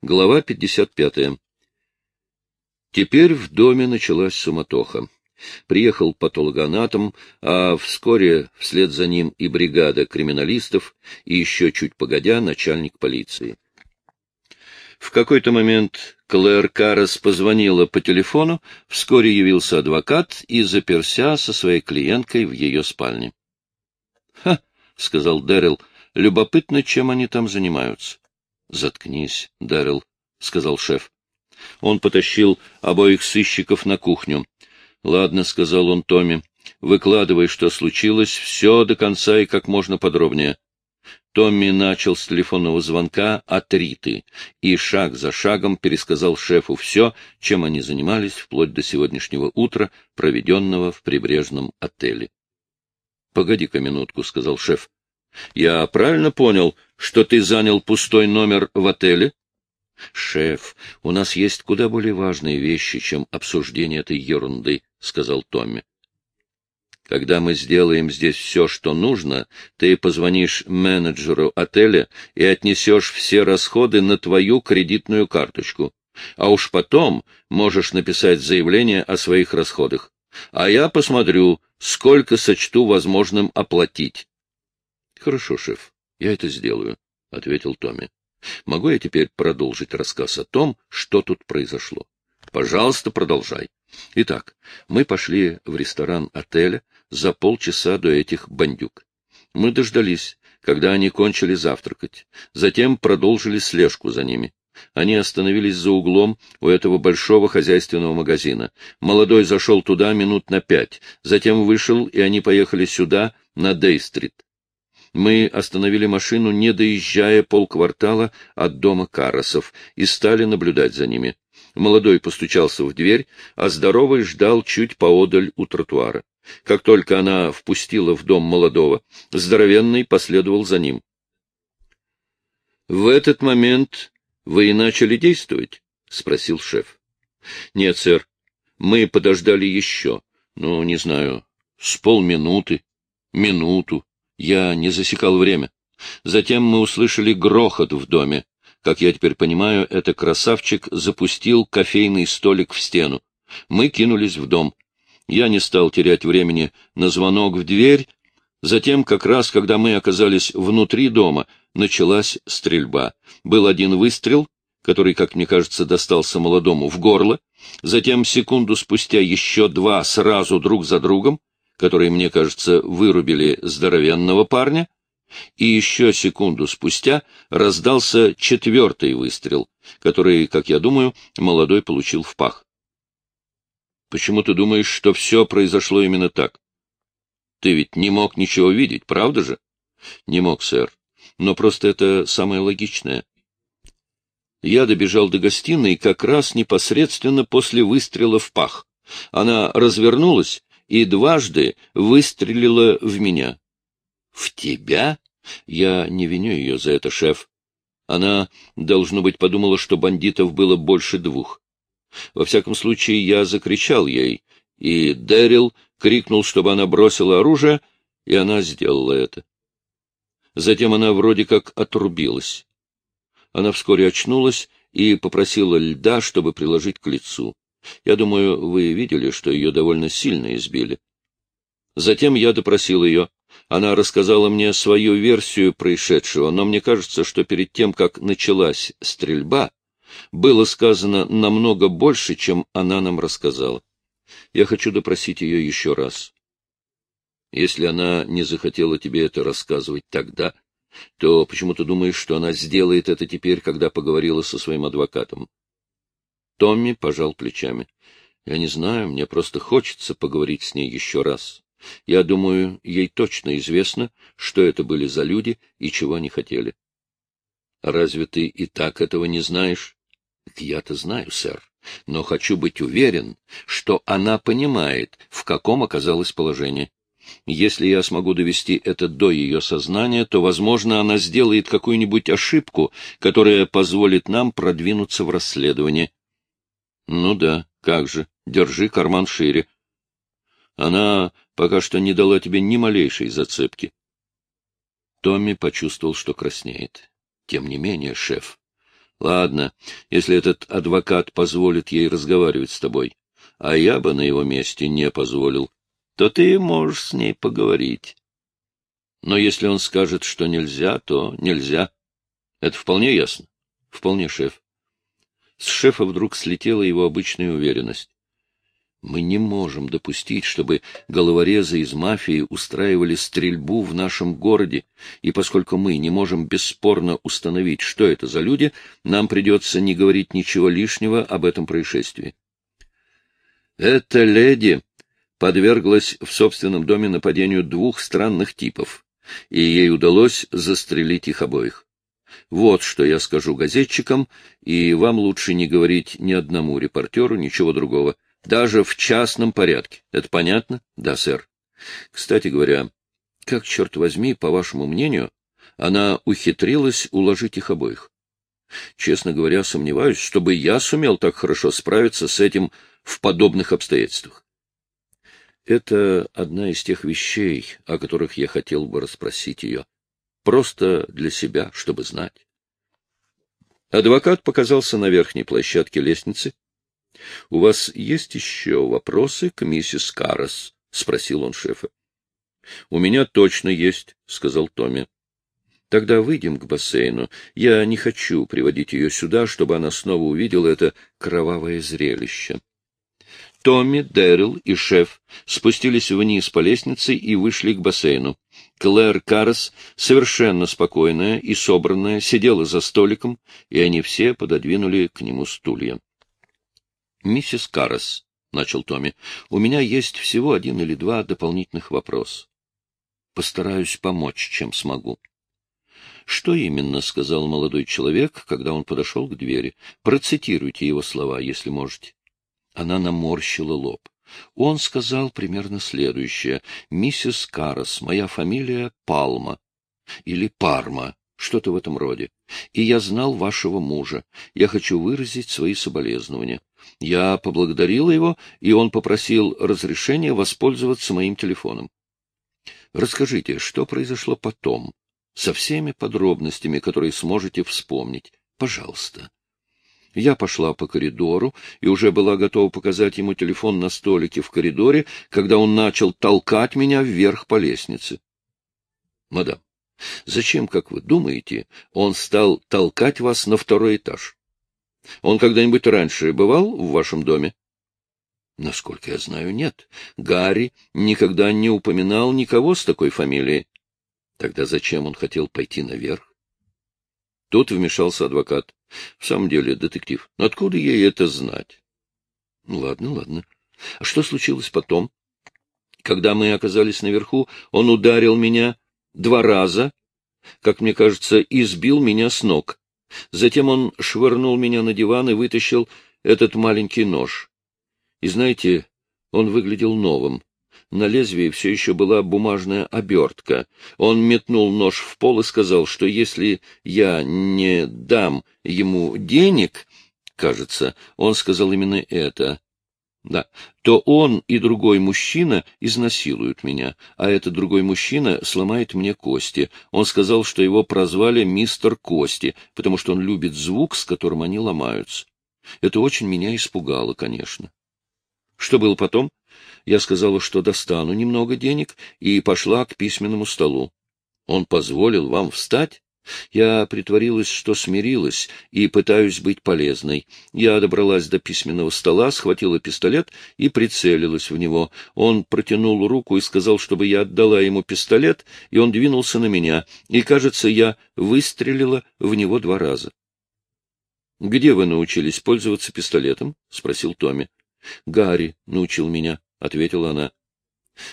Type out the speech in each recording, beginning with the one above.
Глава 55. Теперь в доме началась суматоха. Приехал патологоанатом, а вскоре вслед за ним и бригада криминалистов, и еще чуть погодя начальник полиции. В какой-то момент Клэр Каррес позвонила по телефону, вскоре явился адвокат и заперся со своей клиенткой в ее спальне. — Ха! — сказал Дэрил. — Любопытно, чем они там занимаются. — Заткнись, Дэрил, — сказал шеф. Он потащил обоих сыщиков на кухню. — Ладно, — сказал он Томми, — выкладывай, что случилось, все до конца и как можно подробнее. Томми начал с телефонного звонка от Риты и шаг за шагом пересказал шефу все, чем они занимались вплоть до сегодняшнего утра, проведенного в прибрежном отеле. — Погоди-ка минутку, — сказал шеф. — Я правильно понял, что ты занял пустой номер в отеле? — Шеф, у нас есть куда более важные вещи, чем обсуждение этой ерунды, — сказал Томми. — Когда мы сделаем здесь все, что нужно, ты позвонишь менеджеру отеля и отнесешь все расходы на твою кредитную карточку. А уж потом можешь написать заявление о своих расходах. А я посмотрю, сколько сочту возможным оплатить. — Хорошо, шеф, я это сделаю, — ответил Томми. Могу я теперь продолжить рассказ о том, что тут произошло? Пожалуйста, продолжай. Итак, мы пошли в ресторан отеля за полчаса до этих бандюк. Мы дождались, когда они кончили завтракать. Затем продолжили слежку за ними. Они остановились за углом у этого большого хозяйственного магазина. Молодой зашел туда минут на пять, затем вышел, и они поехали сюда, на Дей-стрит. Мы остановили машину, не доезжая полквартала от дома Карасов, и стали наблюдать за ними. Молодой постучался в дверь, а здоровый ждал чуть поодаль у тротуара. Как только она впустила в дом молодого, здоровенный последовал за ним. — В этот момент вы и начали действовать? — спросил шеф. — Нет, сэр. Мы подождали еще, ну, не знаю, с полминуты, минуту. Я не засекал время. Затем мы услышали грохот в доме. Как я теперь понимаю, это красавчик запустил кофейный столик в стену. Мы кинулись в дом. Я не стал терять времени на звонок в дверь. Затем, как раз когда мы оказались внутри дома, началась стрельба. Был один выстрел, который, как мне кажется, достался молодому в горло. Затем, секунду спустя, еще два сразу друг за другом которые, мне кажется, вырубили здоровенного парня, и еще секунду спустя раздался четвертый выстрел, который, как я думаю, молодой получил в пах. Почему ты думаешь, что все произошло именно так? Ты ведь не мог ничего видеть, правда же? Не мог, сэр. Но просто это самое логичное. Я добежал до гостиной как раз непосредственно после выстрела в пах. Она развернулась и дважды выстрелила в меня. — В тебя? Я не виню ее за это, шеф. Она, должно быть, подумала, что бандитов было больше двух. Во всяком случае, я закричал ей, и Дэрил крикнул, чтобы она бросила оружие, и она сделала это. Затем она вроде как отрубилась. Она вскоре очнулась и попросила льда, чтобы приложить к лицу. Я думаю, вы видели, что ее довольно сильно избили. Затем я допросил ее. Она рассказала мне свою версию происшедшего, но мне кажется, что перед тем, как началась стрельба, было сказано намного больше, чем она нам рассказала. Я хочу допросить ее еще раз. Если она не захотела тебе это рассказывать тогда, то почему ты думаешь, что она сделает это теперь, когда поговорила со своим адвокатом? Томми пожал плечами. — Я не знаю, мне просто хочется поговорить с ней еще раз. Я думаю, ей точно известно, что это были за люди и чего они хотели. — Разве ты и так этого не знаешь? — Я-то знаю, сэр, но хочу быть уверен, что она понимает, в каком оказалось положение. Если я смогу довести это до ее сознания, то, возможно, она сделает какую-нибудь ошибку, которая позволит нам продвинуться в расследовании. Ну да, как же, держи карман шире. Она пока что не дала тебе ни малейшей зацепки. Томми почувствовал, что краснеет. Тем не менее, шеф, Ладно, если этот адвокат позволит ей разговаривать с тобой, а я бы на его месте не позволил, то ты можешь с ней поговорить. Но если он скажет, что нельзя, то нельзя. Это вполне ясно? Вполне, шеф. С шефа вдруг слетела его обычная уверенность. Мы не можем допустить, чтобы головорезы из мафии устраивали стрельбу в нашем городе, и поскольку мы не можем бесспорно установить, что это за люди, нам придется не говорить ничего лишнего об этом происшествии. Эта леди подверглась в собственном доме нападению двух странных типов, и ей удалось застрелить их обоих. Вот что я скажу газетчикам, и вам лучше не говорить ни одному репортеру ничего другого — даже в частном порядке. Это понятно? Да, сэр. Кстати говоря, как, черт возьми, по вашему мнению, она ухитрилась уложить их обоих? Честно говоря, сомневаюсь, чтобы я сумел так хорошо справиться с этим в подобных обстоятельствах. Это одна из тех вещей, о которых я хотел бы расспросить ее. Просто для себя, чтобы знать. Адвокат показался на верхней площадке лестницы, — У вас есть еще вопросы к миссис Каррес? — спросил он шефа. — У меня точно есть, — сказал Томми. — Тогда выйдем к бассейну. Я не хочу приводить ее сюда, чтобы она снова увидела это кровавое зрелище. Томми, Дэрил и шеф спустились вниз по лестнице и вышли к бассейну. Клэр Каррес, совершенно спокойная и собранная, сидела за столиком, и они все пододвинули к нему стулья. — Миссис Каррес, — начал Томми, — у меня есть всего один или два дополнительных вопроса. Постараюсь помочь, чем смогу. — Что именно? — сказал молодой человек, когда он подошел к двери. — Процитируйте его слова, если можете. Она наморщила лоб. Он сказал примерно следующее. «Миссис Каррес, моя фамилия Палма. Или Парма, что-то в этом роде. И я знал вашего мужа. Я хочу выразить свои соболезнования. Я поблагодарила его, и он попросил разрешения воспользоваться моим телефоном. Расскажите, что произошло потом, со всеми подробностями, которые сможете вспомнить. Пожалуйста. Я пошла по коридору и уже была готова показать ему телефон на столике в коридоре, когда он начал толкать меня вверх по лестнице. — Мадам, зачем, как вы думаете, он стал толкать вас на второй этаж? Он когда-нибудь раньше бывал в вашем доме? Насколько я знаю, нет. Гарри никогда не упоминал никого с такой фамилией. Тогда зачем он хотел пойти наверх? Тут вмешался адвокат. В самом деле, детектив, откуда ей это знать? Ладно, ладно. А что случилось потом? Когда мы оказались наверху, он ударил меня два раза, как мне кажется, избил меня с ног. Затем он швырнул меня на диван и вытащил этот маленький нож. И знаете, он выглядел новым. На лезвии все еще была бумажная обертка. Он метнул нож в пол и сказал, что если я не дам ему денег, кажется, он сказал именно это, да, то он и другой мужчина изнасилуют меня, а этот другой мужчина сломает мне кости. Он сказал, что его прозвали мистер Кости, потому что он любит звук, с которым они ломаются. Это очень меня испугало, конечно. Что было потом? Я сказала, что достану немного денег, и пошла к письменному столу. Он позволил вам встать? Я притворилась, что смирилась, и пытаюсь быть полезной. Я добралась до письменного стола, схватила пистолет и прицелилась в него. Он протянул руку и сказал, чтобы я отдала ему пистолет, и он двинулся на меня, и, кажется, я выстрелила в него два раза. — Где вы научились пользоваться пистолетом? — спросил Томми. — Гарри научил меня, — ответила она.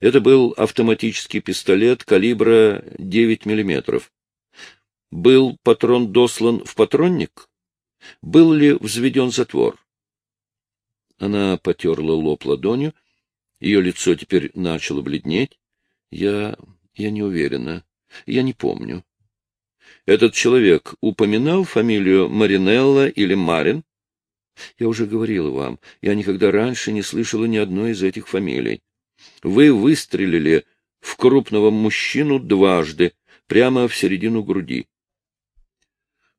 Это был автоматический пистолет калибра 9 миллиметров. Был патрон дослан в патронник? Был ли взведен затвор? Она потерла лоб ладонью. Ее лицо теперь начало бледнеть. Я... я не уверена. Я не помню. Этот человек упоминал фамилию Маринелла или Марин? Я уже говорила вам, я никогда раньше не слышала ни одной из этих фамилий. Вы выстрелили в крупного мужчину дважды, прямо в середину груди.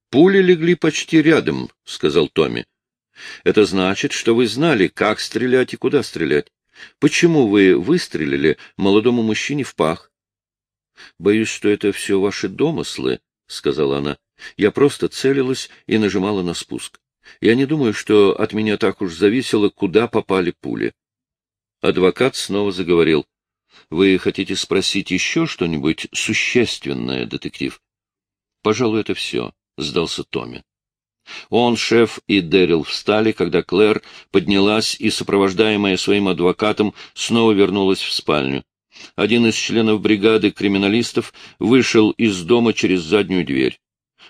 Пули легли почти рядом, — сказал Томми. — Это значит, что вы знали, как стрелять и куда стрелять. Почему вы выстрелили молодому мужчине в пах? — Боюсь, что это все ваши домыслы, — сказала она. Я просто целилась и нажимала на спуск. Я не думаю, что от меня так уж зависело, куда попали пули. Адвокат снова заговорил. — Вы хотите спросить еще что-нибудь существенное, детектив? — Пожалуй, это все, — сдался Томми. Он, шеф и Дэрил встали, когда Клэр поднялась и, сопровождаемая своим адвокатом, снова вернулась в спальню. Один из членов бригады криминалистов вышел из дома через заднюю дверь.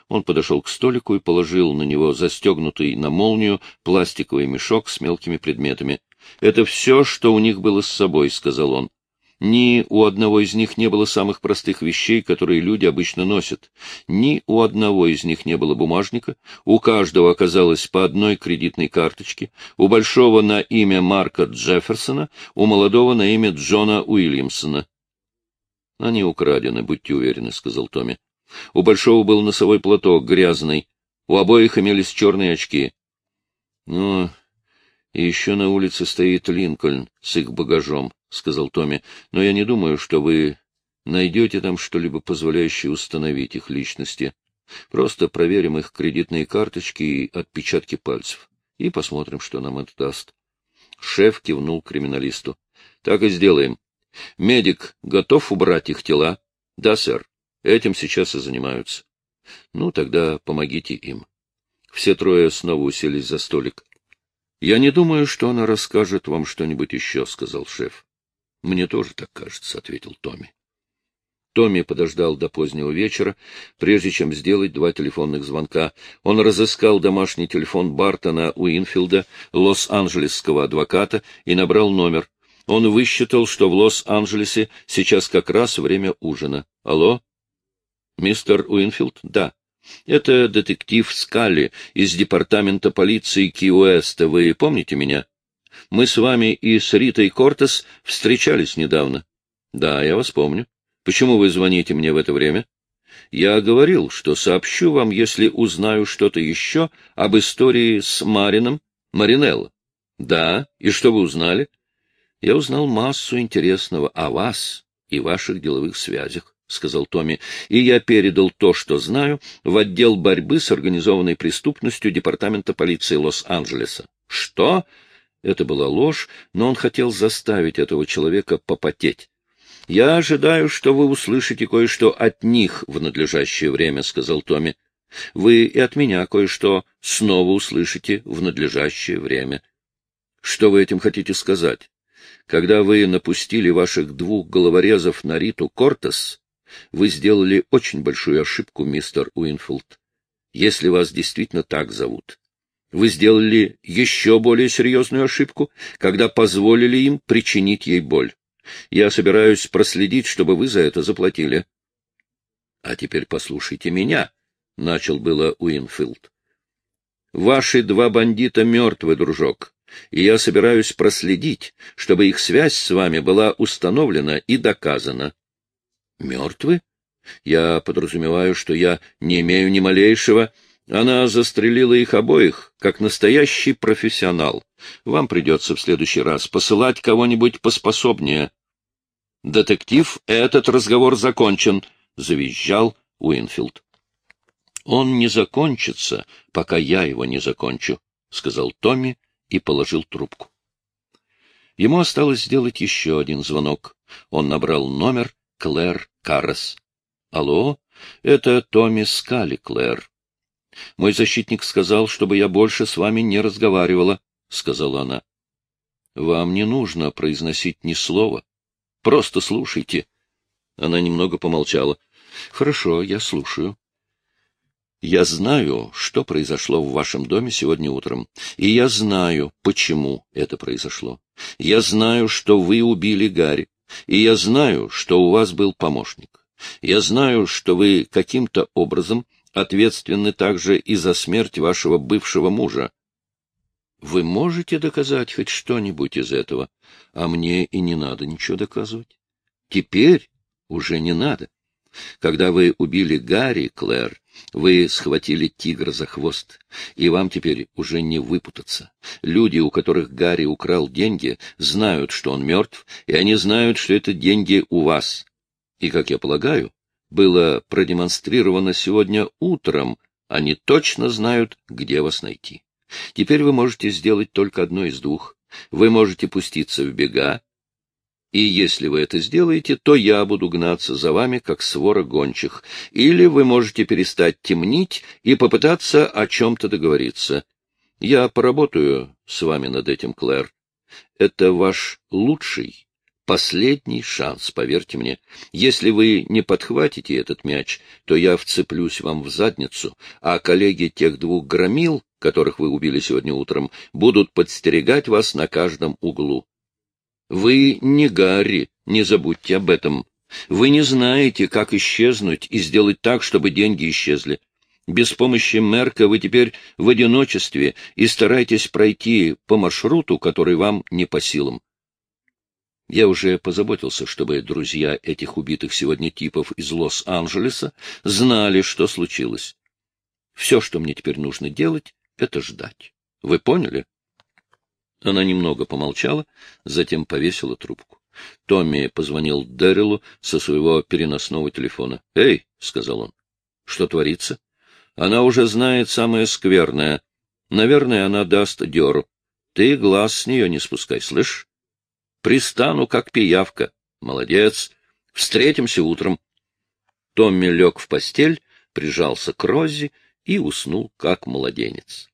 Он подошел к столику и положил на него застегнутый на молнию пластиковый мешок с мелкими предметами. — Это все, что у них было с собой, — сказал он. Ни у одного из них не было самых простых вещей, которые люди обычно носят. Ни у одного из них не было бумажника, у каждого оказалось по одной кредитной карточке, у большого на имя Марка Джефферсона, у молодого на имя Джона Уильямсона. — Они украдены, будьте уверены, — сказал Томми. У большого был носовой платок, грязный, у обоих имелись черные очки. — Ну, и еще на улице стоит Линкольн с их багажом. — сказал Томми, — но я не думаю, что вы найдете там что-либо, позволяющее установить их личности. Просто проверим их кредитные карточки и отпечатки пальцев, и посмотрим, что нам это даст. Шеф кивнул криминалисту. — Так и сделаем. Медик готов убрать их тела? — Да, сэр. Этим сейчас и занимаются. — Ну, тогда помогите им. Все трое снова уселись за столик. — Я не думаю, что она расскажет вам что-нибудь еще, — сказал шеф. — Мне тоже так кажется, — ответил Томми. Томми подождал до позднего вечера, прежде чем сделать два телефонных звонка. Он разыскал домашний телефон Бартона Уинфилда, лос-анджелесского адвоката, и набрал номер. Он высчитал, что в Лос-Анджелесе сейчас как раз время ужина. Алло? Мистер Уинфилд? Да. Это детектив Скалли из департамента полиции Ки-Уэста. Вы помните меня? Мы с вами и с Ритой Кортес встречались недавно. Да, я вас помню. Почему вы звоните мне в это время? Я говорил, что сообщу вам, если узнаю что-то еще об истории с Марином Маринелло. Да, и что вы узнали? Я узнал массу интересного о вас и ваших деловых связях. — сказал Томми, — и я передал то, что знаю, в отдел борьбы с организованной преступностью Департамента полиции Лос-Анджелеса. — Что? Это была ложь, но он хотел заставить этого человека попотеть. — Я ожидаю, что вы услышите кое-что от них в надлежащее время, — сказал Томми. — Вы и от меня кое-что снова услышите в надлежащее время. — Что вы этим хотите сказать? Когда вы напустили ваших двух головорезов на Риту Кортес, вы сделали очень большую ошибку, мистер Уинфилд, если вас действительно так зовут. Вы сделали еще более серьезную ошибку, когда позволили им причинить ей боль. Я собираюсь проследить, чтобы вы за это заплатили. — А теперь послушайте меня, — начал было Уинфилд. — Ваши два бандита мертвы, дружок, и я собираюсь проследить, чтобы их связь с вами была установлена и доказана. — Мертвы? Я подразумеваю, что я не имею ни малейшего... Она застрелила их обоих, как настоящий профессионал. Вам придется в следующий раз посылать кого-нибудь поспособнее. — Детектив, этот разговор закончен, — завизжал Уинфилд. — Он не закончится, пока я его не закончу, — сказал Томми и положил трубку. Ему осталось сделать еще один звонок. Он набрал номер Клэр Каррес. — Алло, это Томми Скали, Клэр. Мой защитник сказал, чтобы я больше с вами не разговаривала, — сказала она. — Вам не нужно произносить ни слова. Просто слушайте. Она немного помолчала. — Хорошо, я слушаю. Я знаю, что произошло в вашем доме сегодня утром, и я знаю, почему это произошло. Я знаю, что вы убили Гарри, и я знаю, что у вас был помощник. Я знаю, что вы каким-то образом ответственны также и за смерть вашего бывшего мужа. Вы можете доказать хоть что-нибудь из этого, а мне и не надо ничего доказывать. Теперь уже не надо. Когда вы убили Гарри, Клэр, Вы схватили тигра за хвост, и вам теперь уже не выпутаться. Люди, у которых Гарри украл деньги, знают, что он мертв, и они знают, что это деньги у вас. И, как я полагаю, было продемонстрировано сегодня утром, они точно знают, где вас найти. Теперь вы можете сделать только одно из двух. Вы можете пуститься в бега, и если вы это сделаете, то я буду гнаться за вами, как свора гончих. Или вы можете перестать темнить и попытаться о чем-то договориться. Я поработаю с вами над этим, Клэр. Это ваш лучший, последний шанс, поверьте мне. Если вы не подхватите этот мяч, то я вцеплюсь вам в задницу, а коллеги тех двух громил, которых вы убили сегодня утром, будут подстерегать вас на каждом углу. Вы не Гарри, не забудьте об этом. Вы не знаете, как исчезнуть и сделать так, чтобы деньги исчезли. Без помощи Мерка вы теперь в одиночестве и старайтесь пройти по маршруту, который вам не по силам. Я уже позаботился, чтобы друзья этих убитых сегодня типов из Лос-Анджелеса знали, что случилось. Все, что мне теперь нужно делать, — это ждать. Вы поняли? Она немного помолчала, затем повесила трубку. Томми позвонил Дэрилу со своего переносного телефона. — Эй, — сказал он, — что творится? Она уже знает самое скверное. Наверное, она даст дёру. Ты глаз с нее не спускай, слышь? Пристану, как пиявка. Молодец. Встретимся утром. Томми лег в постель, прижался к Рози и уснул, как младенец.